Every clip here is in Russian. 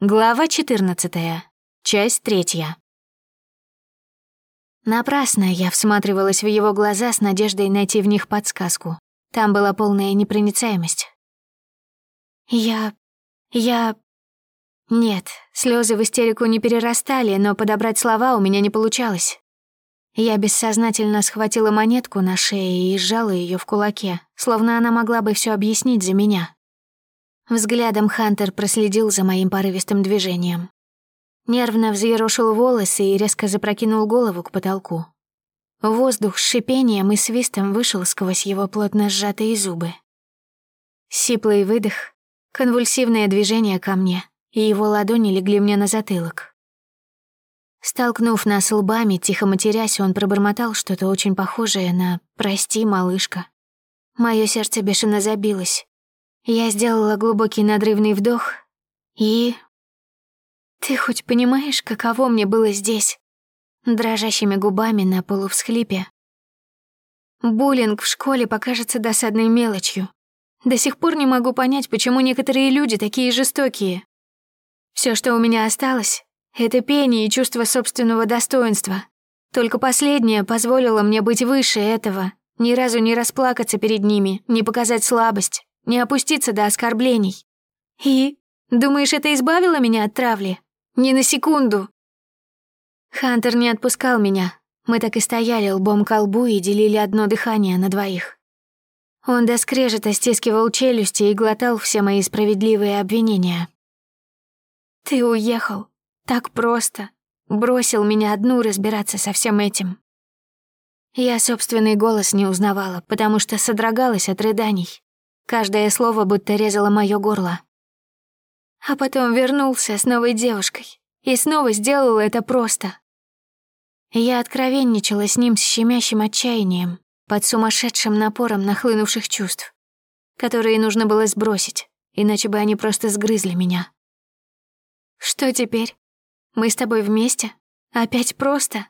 Глава 14. Часть третья. Напрасно я всматривалась в его глаза с надеждой найти в них подсказку. Там была полная непроницаемость. Я... я... Нет, слезы в истерику не перерастали, но подобрать слова у меня не получалось. Я бессознательно схватила монетку на шее и сжала ее в кулаке, словно она могла бы все объяснить за меня. Взглядом Хантер проследил за моим порывистым движением. Нервно взъерошил волосы и резко запрокинул голову к потолку. Воздух с шипением и свистом вышел сквозь его плотно сжатые зубы. Сиплый выдох, конвульсивное движение ко мне, и его ладони легли мне на затылок. Столкнув нас лбами, тихо матерясь, он пробормотал что-то очень похожее на «прости, малышка». Моё сердце бешено забилось. Я сделала глубокий надрывный вдох и... Ты хоть понимаешь, каково мне было здесь? Дрожащими губами на полувсхлипе. Буллинг в школе покажется досадной мелочью. До сих пор не могу понять, почему некоторые люди такие жестокие. Все, что у меня осталось, это пение и чувство собственного достоинства. Только последнее позволило мне быть выше этого, ни разу не расплакаться перед ними, не показать слабость не опуститься до оскорблений. И? Думаешь, это избавило меня от травли? Ни на секунду. Хантер не отпускал меня. Мы так и стояли лбом к лбу и делили одно дыхание на двоих. Он до скрежета стискивал челюсти и глотал все мои справедливые обвинения. «Ты уехал. Так просто. Бросил меня одну разбираться со всем этим». Я собственный голос не узнавала, потому что содрогалась от рыданий. Каждое слово будто резало моё горло. А потом вернулся с новой девушкой и снова сделал это просто. Я откровенничала с ним с щемящим отчаянием, под сумасшедшим напором нахлынувших чувств, которые нужно было сбросить, иначе бы они просто сгрызли меня. Что теперь? Мы с тобой вместе? Опять просто?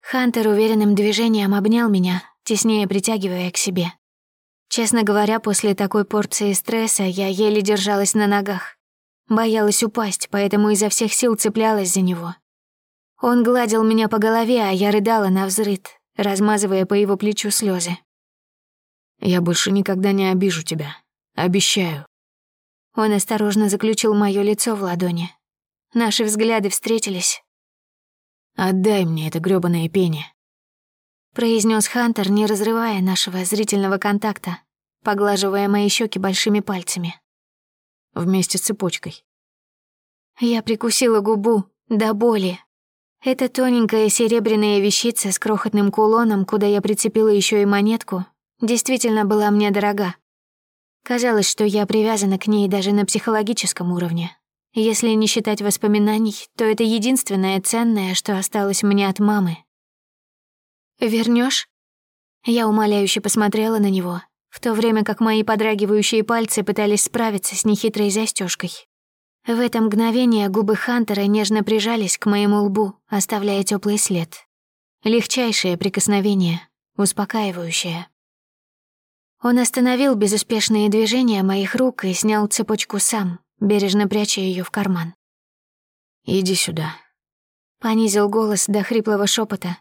Хантер уверенным движением обнял меня, теснее притягивая к себе. Честно говоря, после такой порции стресса я еле держалась на ногах. Боялась упасть, поэтому изо всех сил цеплялась за него. Он гладил меня по голове, а я рыдала на взрыд, размазывая по его плечу слезы. «Я больше никогда не обижу тебя. Обещаю». Он осторожно заключил моё лицо в ладони. Наши взгляды встретились. «Отдай мне это грёбаное пение», — произнес Хантер, не разрывая нашего зрительного контакта поглаживая мои щеки большими пальцами. Вместе с цепочкой. Я прикусила губу до боли. Эта тоненькая серебряная вещица с крохотным кулоном, куда я прицепила еще и монетку, действительно была мне дорога. Казалось, что я привязана к ней даже на психологическом уровне. Если не считать воспоминаний, то это единственное ценное, что осталось мне от мамы. Вернешь? Я умоляюще посмотрела на него, в то время как мои подрагивающие пальцы пытались справиться с нехитрой застежкой. В это мгновение губы Хантера нежно прижались к моему лбу, оставляя теплый след. Легчайшее прикосновение, успокаивающее. Он остановил безуспешные движения моих рук и снял цепочку сам, бережно пряча ее в карман. «Иди сюда», — понизил голос до хриплого шепота,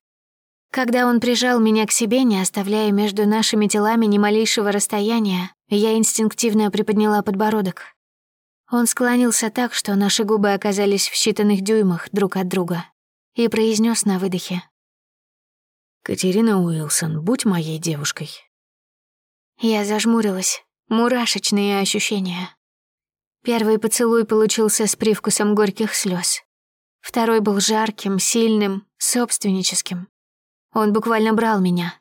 когда он прижал меня к себе, не оставляя между нашими телами ни малейшего расстояния, я инстинктивно приподняла подбородок. Он склонился так, что наши губы оказались в считанных дюймах друг от друга, и произнес на выдохе. «Катерина Уилсон, будь моей девушкой». Я зажмурилась. Мурашечные ощущения. Первый поцелуй получился с привкусом горьких слез. Второй был жарким, сильным, собственническим. Он буквально брал меня.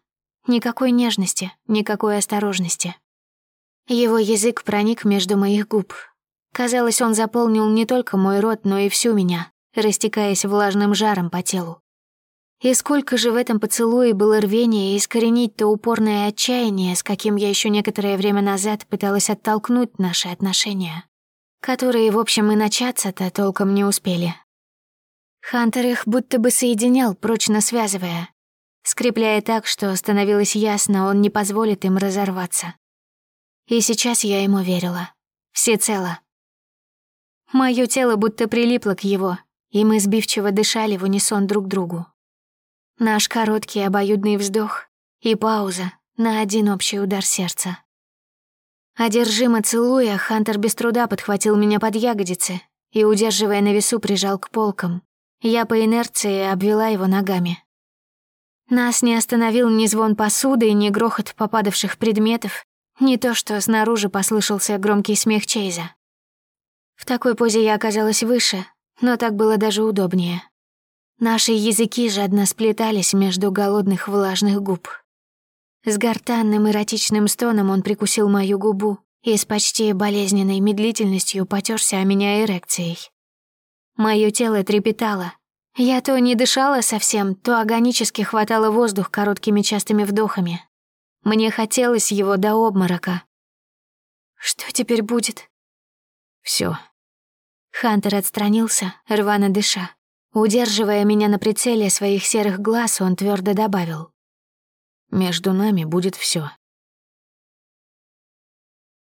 Никакой нежности, никакой осторожности. Его язык проник между моих губ. Казалось, он заполнил не только мой рот, но и всю меня, растекаясь влажным жаром по телу. И сколько же в этом поцелуе было рвения искоренить то упорное отчаяние, с каким я еще некоторое время назад пыталась оттолкнуть наши отношения, которые, в общем, и начаться-то толком не успели. Хантер их будто бы соединял, прочно связывая, скрепляя так, что становилось ясно, он не позволит им разорваться. И сейчас я ему верила. Всецело. Мое тело будто прилипло к его, и мы сбивчиво дышали в унисон друг другу. Наш короткий обоюдный вздох и пауза на один общий удар сердца. Одержимо целуя, Хантер без труда подхватил меня под ягодицы и, удерживая на весу, прижал к полкам. Я по инерции обвела его ногами. Нас не остановил ни звон посуды, ни грохот попадавших предметов, не то что снаружи послышался громкий смех Чейза. В такой позе я оказалась выше, но так было даже удобнее. Наши языки жадно сплетались между голодных влажных губ. С гортанным эротичным стоном он прикусил мою губу и с почти болезненной медлительностью потерся о меня эрекцией. Мое тело трепетало. Я то не дышала совсем, то агонически хватало воздух короткими частыми вдохами. Мне хотелось его до обморока. Что теперь будет? Все. Хантер отстранился, рвано дыша. Удерживая меня на прицеле своих серых глаз, он твердо добавил. Между нами будет все.